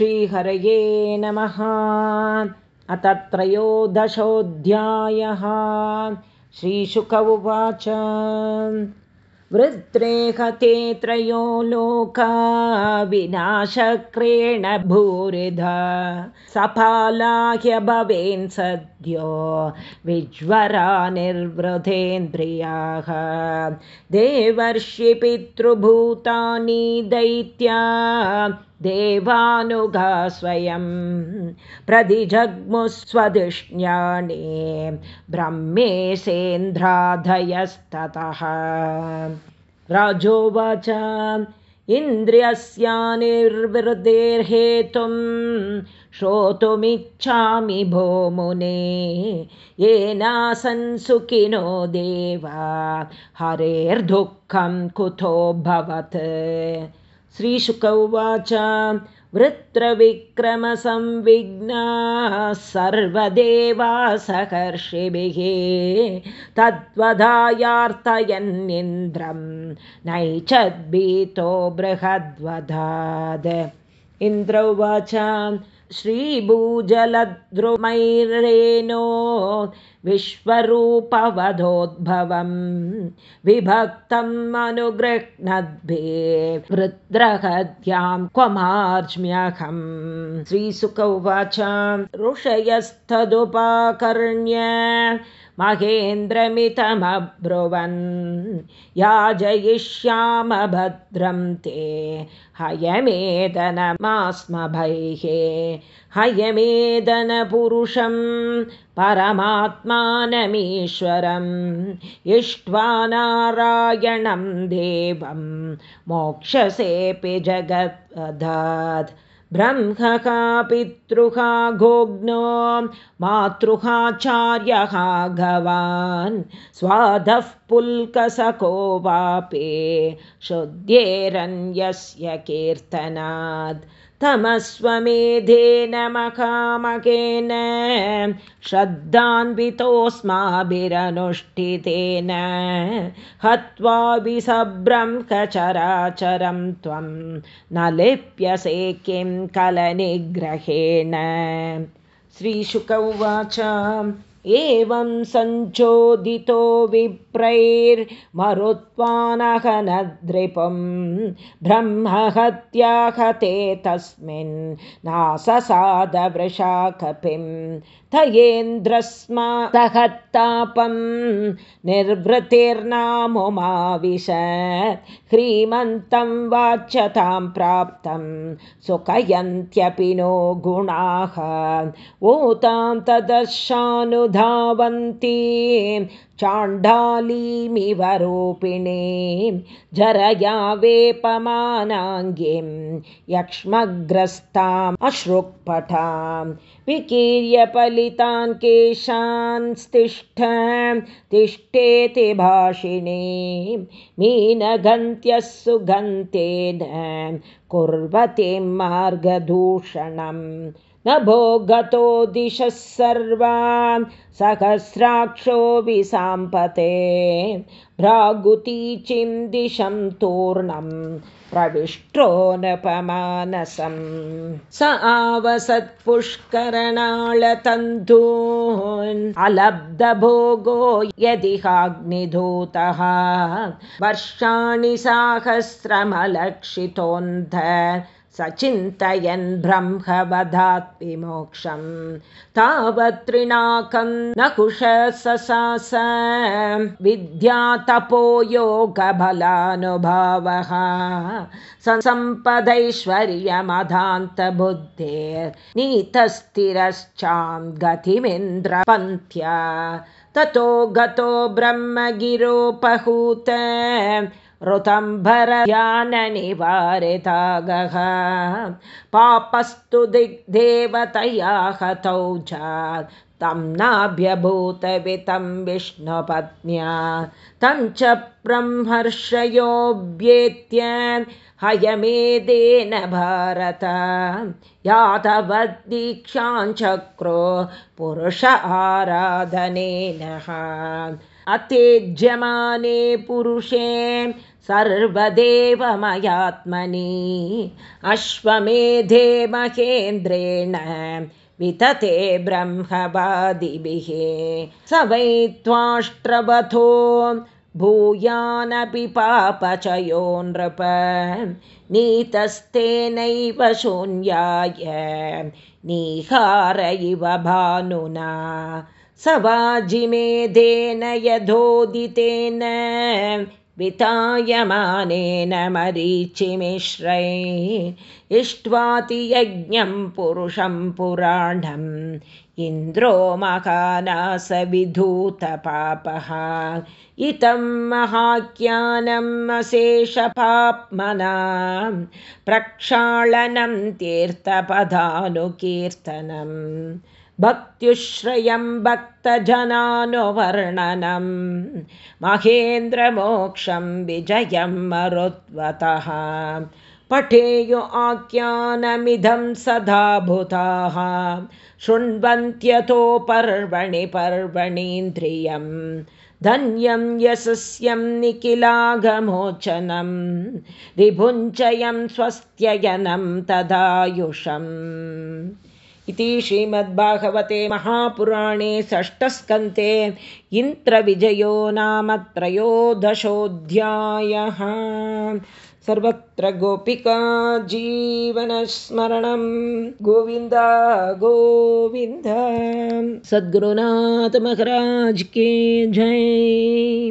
श्रीहरये नमः। अथ त्रयोदशोऽध्यायः। श्रीशुक उवाच। वृत्रेहते त्रयो लोका विनाशक्रेण भूरिधा। सफालाह्य भवेन् सद्यो विज्वरा निर्वृधेन्द्रियाः। देवर्षि पितृभूतानि दैत्या देवानुगा स्वयं प्रदिजग्मुस्वधिष्ण्यानि ब्रह्मेशेन्द्राधयस्ततः। राजोवाच इन्द्रियस्यानिर्वृदेर्हेतुं श्रोतुमिच्छामि भो मुने येनासंसुखिनो देवा हरेर्दुःखं कुतोऽभवत् श्रीशुक उवाच वृत्रविक्रमसंविघ्नाः सर्वदेवासहर्षिभिः तद्वधायार्तयन्निन्द्रं नैचद्भीतो बृहद्वधाद् इन्द्र उवाच। श्रीभूजलद्रुमैरेनो विश्वरूपवधोद्भवं विभक्तम् अनुगृह्णद्भे वृद्रहद्यां क्वमार्ज्म्यहम्। श्रीसुक उवाच। ऋषयस्तदुपाकर्ण्य महेन्द्रमितमब्रुवन्। याजयिष्यामभद्रं ते। हयमेदनमास्मभैः। हयमेदनपुरुषं परमात्मानमीश्वरम् इष्ट्वा नारायणं देवं। मोक्षसेऽपि जगद्वधात् ब्रह्मका पितृहा गोग्नो मातृहाचार्यः गवान् स्वाधः पुल्कसको वापे शुद्ध्येरन्यस्य कीर्तनात् तमस्वमेधेन मकामकेन श्रद्धान्वितोऽस्माभिरनुष्ठितेन। हत्वा विसब्रह्मचराचरं त्वं न लिप्यसे किं कलनिग्रहेण। श्रीशुक उवाच एवं सञ्चोदितो विप्रैर्मरुत्वानहनद्रिपुं ब्रह्महत्याहते तस्मिन् नाससादवृषा कपिं तयेन्द्रस्मादहत्तापं निर्वृतिर्नामुमाविश ह्रीमन्तं वाच्यतां प्राप्तं सुखयन्त्यपि नो गुणाः ऊतां तदर्शानु धावन्ति। चाण्डालीमिव रूपिणीं जरया वेपमानाङ्गीं यक्ष्मग्रस्ताम् अश्रुक्पठां विकीर्यपलितान् केशान्स्तिष्ठ तिष्ठेति भाषिणीं मीनगन्त्यः सुगन्तेन कुर्वतीं मार्गदूषणम् न भोगतो दिशः सर्वान् सहस्राक्षो विसाम्पते। भ्रागुतीचिं दिशं तूर्णं प्रविष्टो नपमानसं स आवसत्पुष्करणाळतन्तून् अलब्धभोगो यदिहाग्निधूतः। वर्षाणि साहस्रमलक्षितोऽन्ध सचिन्तयन् ब्रह्मवधात् विमोक्षं तावत्रिणाकं न कुशससास विद्यातपो योगबलानुभावः। सम्पदैश्वर्यमधान्तबुद्धेर्नीतस्थिरश्चां गतिमिन्द्रपन्थ्या। ततो गतो ब्रह्मगिरोपहूत ऋतम्भरयाननिवारितागः। पापस्तु दिग्देवतया हतौ च। तं नाभ्यभूतवितं विष्णुपत्न्या। तं च ब्रह्मर्षयोऽभ्येत्य हयमेदेन भारत। यादवद्दीक्षाञ्चक्रो पुरुष आराधनेन। अतेज्यमाने पुरुषे सर्वदेवमयात्मनि अश्वमेधे महेन्द्रेण वितते ब्रह्मवादिभिः। स वै त्वाष्ट्रवथो भूयानपि पापचयो नृप। नीतस्तेनैव शून्याय निहार इव भानुना। स वाजिमेधेन यथोदितेन वितायमानेन मरीचिमिश्रै इष्ट्वाति यज्ञं पुरुषं पुराणम्। इन्द्रो महानासविधूतपापः। इतं महाख्यानम् अशेषपाप्मना। प्रक्षालनं तीर्थपदानुकीर्तनम् भक्त्युश्रयं भक्तजनानुवर्णनं। महेन्द्रमोक्षं विजयं मरुत्वतः पठेयु आख्यानमिदं सदा भूताः। शृण्वन्त्यतो पर्वणि पर्वणीन्द्रियं। धन्यं यशस्यं निखिलागमोचनं। विभुञ्चयं स्वस्त्ययनं तदायुषम् इति श्रीमद्भागवते महापुराणे षष्ठस्कन्ते इन्द्रविजयो नाम त्रयोदशोऽध्यायः। सर्वत्र गोपिका जीवनस्मरणं। गोविन्द गोविन्द। सद्गुरुनाथमहाराज के जय